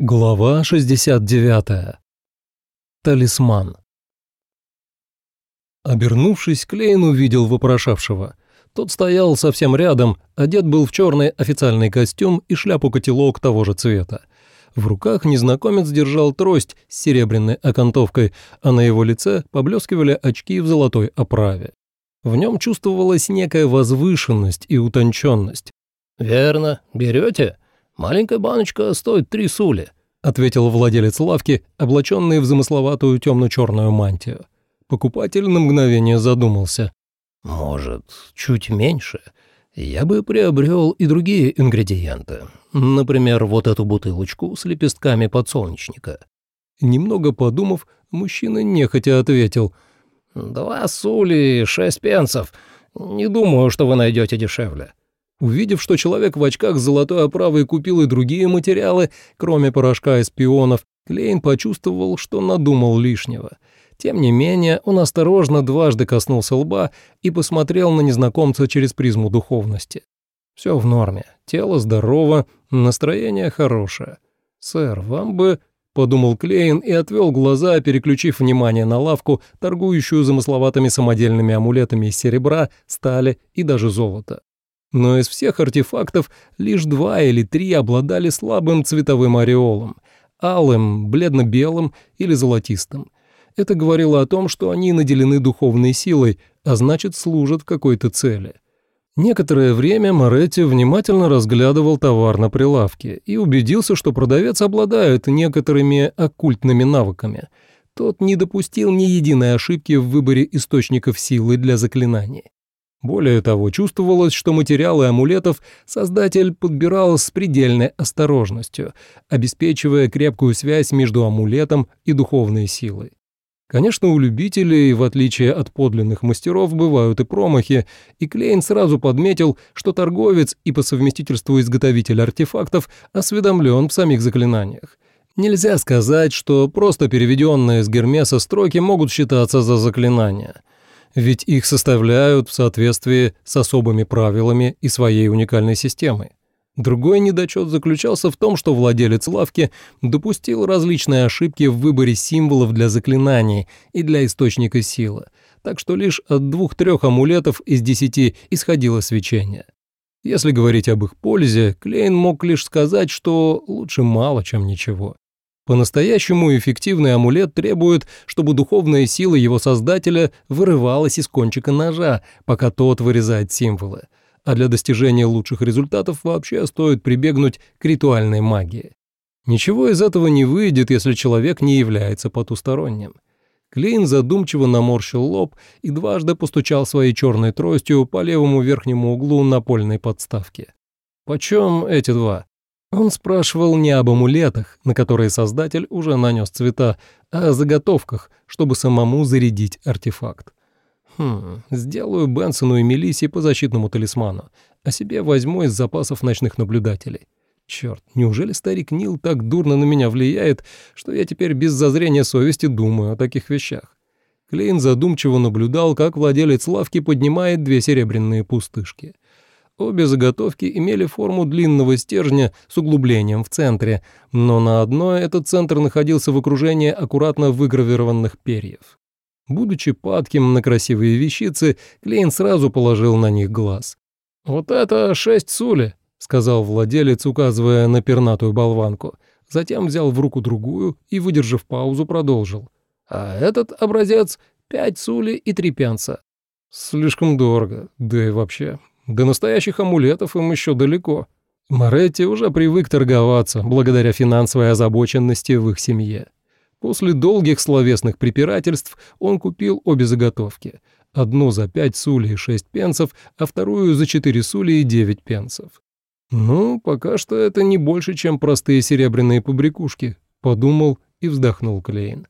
Глава 69. Талисман. Обернувшись, Клейн увидел вопрошавшего. Тот стоял совсем рядом, одет был в черный официальный костюм и шляпу-котелок того же цвета. В руках незнакомец держал трость с серебряной окантовкой, а на его лице поблескивали очки в золотой оправе. В нем чувствовалась некая возвышенность и утонченность. «Верно. Берете?» «Маленькая баночка стоит три сули», — ответил владелец лавки, облаченный в замысловатую темно-черную мантию. Покупатель на мгновение задумался. «Может, чуть меньше? Я бы приобрел и другие ингредиенты. Например, вот эту бутылочку с лепестками подсолнечника». Немного подумав, мужчина нехотя ответил. «Два сули, шесть пенсов. Не думаю, что вы найдете дешевле». Увидев, что человек в очках с золотой оправой купил и другие материалы, кроме порошка из пионов, Клейн почувствовал, что надумал лишнего. Тем не менее, он осторожно дважды коснулся лба и посмотрел на незнакомца через призму духовности. Все в норме, тело здорово, настроение хорошее. «Сэр, вам бы...» — подумал Клейн и отвел глаза, переключив внимание на лавку, торгующую замысловатыми самодельными амулетами из серебра, стали и даже золота. Но из всех артефактов лишь два или три обладали слабым цветовым ореолом – алым, бледно-белым или золотистым. Это говорило о том, что они наделены духовной силой, а значит, служат какой-то цели. Некоторое время Моретти внимательно разглядывал товар на прилавке и убедился, что продавец обладает некоторыми оккультными навыками. Тот не допустил ни единой ошибки в выборе источников силы для заклинаний. Более того, чувствовалось, что материалы амулетов создатель подбирал с предельной осторожностью, обеспечивая крепкую связь между амулетом и духовной силой. Конечно, у любителей, в отличие от подлинных мастеров, бывают и промахи, и Клейн сразу подметил, что торговец и по совместительству изготовитель артефактов осведомлен в самих заклинаниях. Нельзя сказать, что просто переведенные с Гермеса строки могут считаться за заклинания – ведь их составляют в соответствии с особыми правилами и своей уникальной системой. Другой недочет заключался в том, что владелец лавки допустил различные ошибки в выборе символов для заклинаний и для источника силы, так что лишь от двух-трех амулетов из десяти исходило свечение. Если говорить об их пользе, Клейн мог лишь сказать, что лучше мало, чем ничего. По-настоящему эффективный амулет требует, чтобы духовная сила его создателя вырывалась из кончика ножа, пока тот вырезает символы. А для достижения лучших результатов вообще стоит прибегнуть к ритуальной магии. Ничего из этого не выйдет, если человек не является потусторонним. Клейн задумчиво наморщил лоб и дважды постучал своей черной тростью по левому верхнему углу напольной подставки. «Почем эти два?» Он спрашивал не об амулетах, на которые создатель уже нанес цвета, а о заготовках, чтобы самому зарядить артефакт. Хм, сделаю Бенсону и Мелиссе по защитному талисману, а себе возьму из запасов ночных наблюдателей. Черт, неужели старик Нил так дурно на меня влияет, что я теперь без зазрения совести думаю о таких вещах? Клейн задумчиво наблюдал, как владелец лавки поднимает две серебряные пустышки — Обе заготовки имели форму длинного стержня с углублением в центре, но на одной этот центр находился в окружении аккуратно выгравированных перьев. Будучи падким на красивые вещицы, Клейн сразу положил на них глаз. «Вот это шесть сули», — сказал владелец, указывая на пернатую болванку. Затем взял в руку другую и, выдержав паузу, продолжил. «А этот образец — пять сули и три пенса». «Слишком дорого, да и вообще, до настоящих амулетов им еще далеко. Моретти уже привык торговаться благодаря финансовой озабоченности в их семье. После долгих словесных препирательств он купил обе заготовки. Одну за пять сули и шесть пенсов, а вторую за четыре сули и девять пенсов. «Ну, пока что это не больше, чем простые серебряные побрякушки», — подумал и вздохнул Клейн.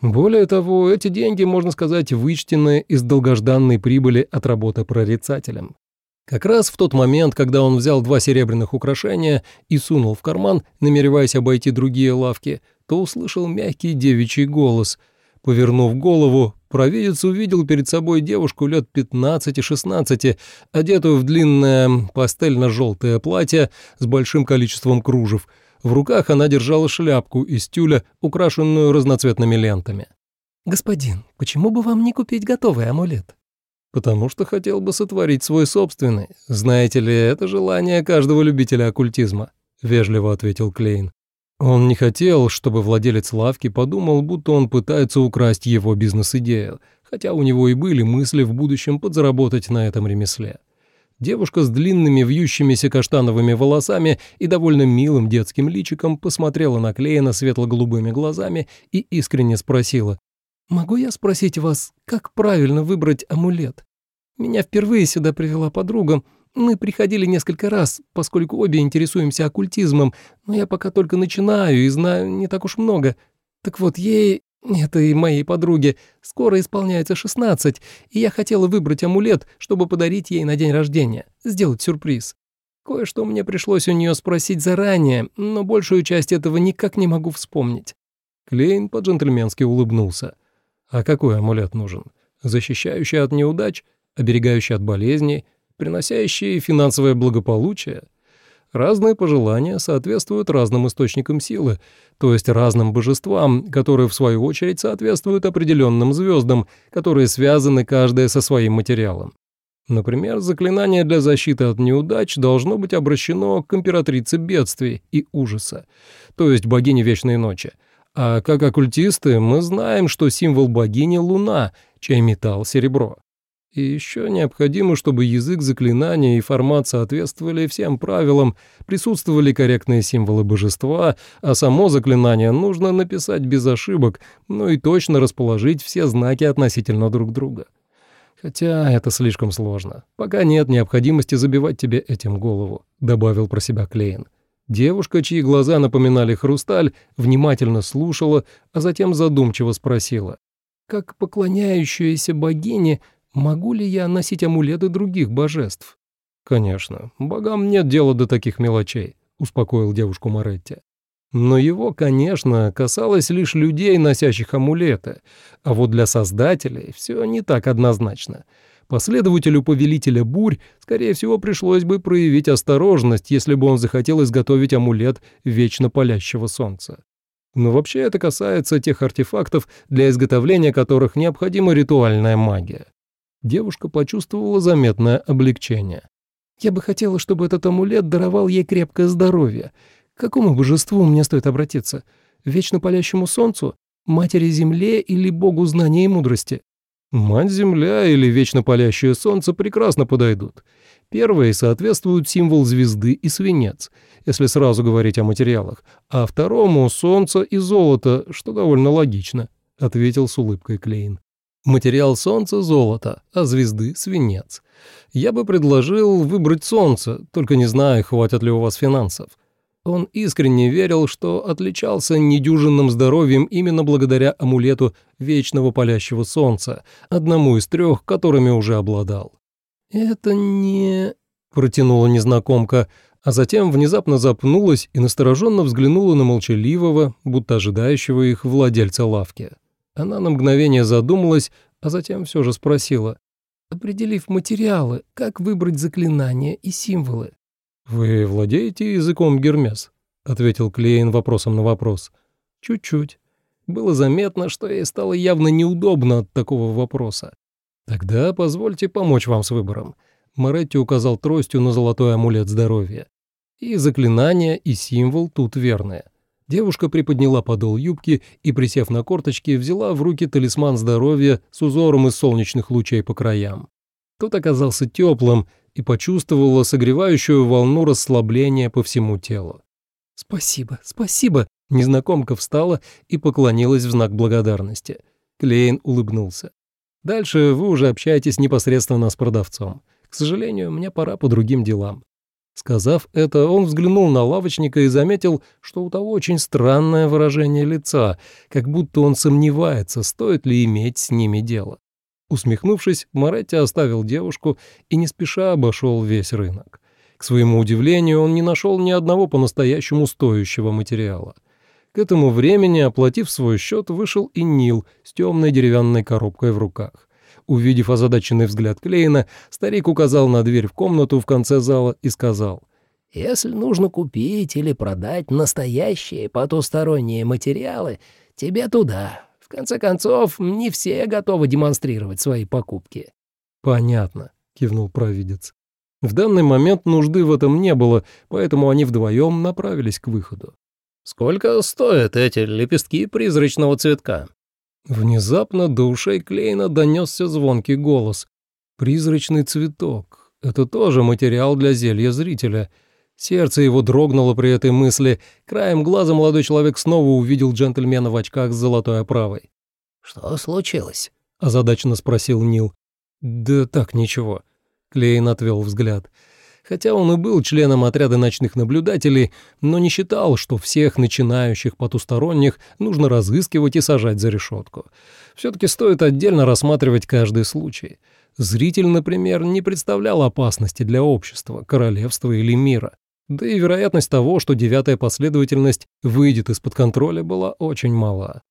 Более того, эти деньги, можно сказать, вычтены из долгожданной прибыли от работы прорицателем. Как раз в тот момент, когда он взял два серебряных украшения и сунул в карман, намереваясь обойти другие лавки, то услышал мягкий девичий голос. Повернув голову, провидец увидел перед собой девушку лет 15-16, одетую в длинное пастельно-желтое платье с большим количеством кружев. В руках она держала шляпку из тюля, украшенную разноцветными лентами. «Господин, почему бы вам не купить готовый амулет?» «Потому что хотел бы сотворить свой собственный. Знаете ли, это желание каждого любителя оккультизма», — вежливо ответил Клейн. Он не хотел, чтобы владелец лавки подумал, будто он пытается украсть его бизнес-идею, хотя у него и были мысли в будущем подзаработать на этом ремесле. Девушка с длинными вьющимися каштановыми волосами и довольно милым детским личиком посмотрела на Клейна светло-голубыми глазами и искренне спросила, «Могу я спросить вас, как правильно выбрать амулет? Меня впервые сюда привела подруга, мы приходили несколько раз, поскольку обе интересуемся оккультизмом, но я пока только начинаю и знаю не так уж много. Так вот, ей, этой моей подруге, скоро исполняется 16, и я хотела выбрать амулет, чтобы подарить ей на день рождения, сделать сюрприз. Кое-что мне пришлось у нее спросить заранее, но большую часть этого никак не могу вспомнить». Клейн по-джентльменски улыбнулся. «А какой амулет нужен? Защищающий от неудач? Оберегающий от болезней?» приносящие финансовое благополучие. Разные пожелания соответствуют разным источникам силы, то есть разным божествам, которые в свою очередь соответствуют определенным звездам, которые связаны каждая со своим материалом. Например, заклинание для защиты от неудач должно быть обращено к императрице бедствий и ужаса, то есть богине Вечной Ночи. А как оккультисты мы знаем, что символ богини — Луна, чей металл — серебро. И еще необходимо, чтобы язык заклинания и формат соответствовали всем правилам, присутствовали корректные символы божества, а само заклинание нужно написать без ошибок, но и точно расположить все знаки относительно друг друга. Хотя это слишком сложно. Пока нет необходимости забивать тебе этим голову», — добавил про себя Клейн. Девушка, чьи глаза напоминали хрусталь, внимательно слушала, а затем задумчиво спросила. «Как поклоняющаяся богине могу ли я носить амулеты других божеств? Конечно, богам нет дела до таких мелочей, успокоил девушку Моретти. Но его, конечно, касалось лишь людей, носящих амулеты, а вот для создателей все не так однозначно. Последователю повелителя бурь, скорее всего, пришлось бы проявить осторожность, если бы он захотел изготовить амулет вечно палящего солнца. Но вообще это касается тех артефактов, для изготовления которых необходима ритуальная магия. Девушка почувствовала заметное облегчение. «Я бы хотела, чтобы этот амулет даровал ей крепкое здоровье. К какому божеству мне стоит обратиться? Вечно палящему солнцу? Матери Земле или Богу знания и мудрости?» «Мать-Земля или вечно палящее солнце прекрасно подойдут. Первые соответствуют символ звезды и свинец, если сразу говорить о материалах, а второму — солнце и золото, что довольно логично», — ответил с улыбкой Клейн. Материал Солнца — золото, а звезды — свинец. Я бы предложил выбрать Солнце, только не знаю, хватит ли у вас финансов. Он искренне верил, что отличался недюжинным здоровьем именно благодаря амулету вечного палящего солнца, одному из трех, которыми уже обладал. «Это не...» — протянула незнакомка, а затем внезапно запнулась и настороженно взглянула на молчаливого, будто ожидающего их владельца лавки. Она на мгновение задумалась, а затем все же спросила. «Определив материалы, как выбрать заклинания и символы?» «Вы владеете языком Гермес?» — ответил Клейн вопросом на вопрос. «Чуть-чуть». Было заметно, что ей стало явно неудобно от такого вопроса. «Тогда позвольте помочь вам с выбором». Моретти указал тростью на золотой амулет здоровья. «И заклинание, и символ тут верные». Девушка приподняла подол юбки и, присев на корточки, взяла в руки талисман здоровья с узором из солнечных лучей по краям. Тот оказался теплым и почувствовала согревающую волну расслабления по всему телу. «Спасибо, спасибо!» Незнакомка встала и поклонилась в знак благодарности. Клейн улыбнулся. «Дальше вы уже общаетесь непосредственно с продавцом. К сожалению, мне пора по другим делам. Сказав это, он взглянул на лавочника и заметил, что у того очень странное выражение лица, как будто он сомневается, стоит ли иметь с ними дело. Усмехнувшись, Моретти оставил девушку и не спеша обошел весь рынок. К своему удивлению, он не нашел ни одного по-настоящему стоящего материала. К этому времени, оплатив свой счет, вышел и Нил с темной деревянной коробкой в руках. Увидев озадаченный взгляд Клейна, старик указал на дверь в комнату в конце зала и сказал, Если нужно купить или продать настоящие потусторонние материалы, тебе туда. В конце концов, не все готовы демонстрировать свои покупки». «Понятно», — кивнул провидец. В данный момент нужды в этом не было, поэтому они вдвоем направились к выходу. «Сколько стоят эти лепестки призрачного цветка?» Внезапно до ушей Клейна донесся звонкий голос. «Призрачный цветок. Это тоже материал для зелья зрителя». Сердце его дрогнуло при этой мысли. Краем глаза молодой человек снова увидел джентльмена в очках с золотой оправой. «Что случилось?» — озадаченно спросил Нил. «Да так, ничего». Клейн отвел взгляд. Хотя он и был членом отряда ночных наблюдателей, но не считал, что всех начинающих потусторонних нужно разыскивать и сажать за решетку. Все-таки стоит отдельно рассматривать каждый случай. Зритель, например, не представлял опасности для общества, королевства или мира. Да и вероятность того, что девятая последовательность выйдет из-под контроля, была очень мала.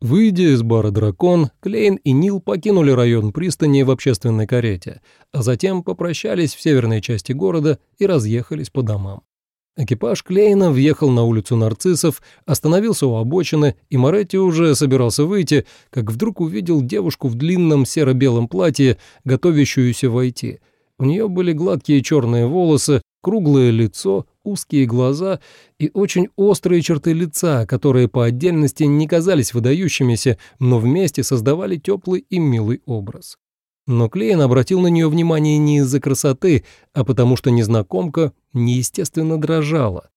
Выйдя из бара «Дракон», Клейн и Нил покинули район пристани в общественной карете, а затем попрощались в северной части города и разъехались по домам. Экипаж Клейна въехал на улицу Нарциссов, остановился у обочины, и Моретти уже собирался выйти, как вдруг увидел девушку в длинном серо-белом платье, готовящуюся войти. У нее были гладкие черные волосы, круглое лицо, узкие глаза и очень острые черты лица, которые по отдельности не казались выдающимися, но вместе создавали теплый и милый образ. Но Клейн обратил на нее внимание не из-за красоты, а потому что незнакомка неестественно дрожала.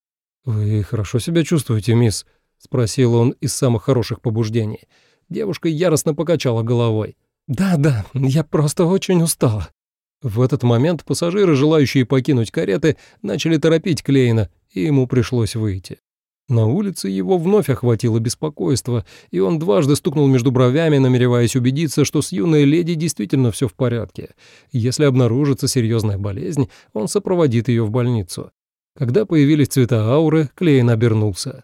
«Вы хорошо себя чувствуете, мисс?» — спросил он из самых хороших побуждений. Девушка яростно покачала головой. «Да-да, я просто очень устала». В этот момент пассажиры, желающие покинуть кареты, начали торопить Клейна, и ему пришлось выйти. На улице его вновь охватило беспокойство, и он дважды стукнул между бровями, намереваясь убедиться, что с юной леди действительно все в порядке. Если обнаружится серьезная болезнь, он сопроводит ее в больницу. Когда появились цвета ауры, Клейн обернулся.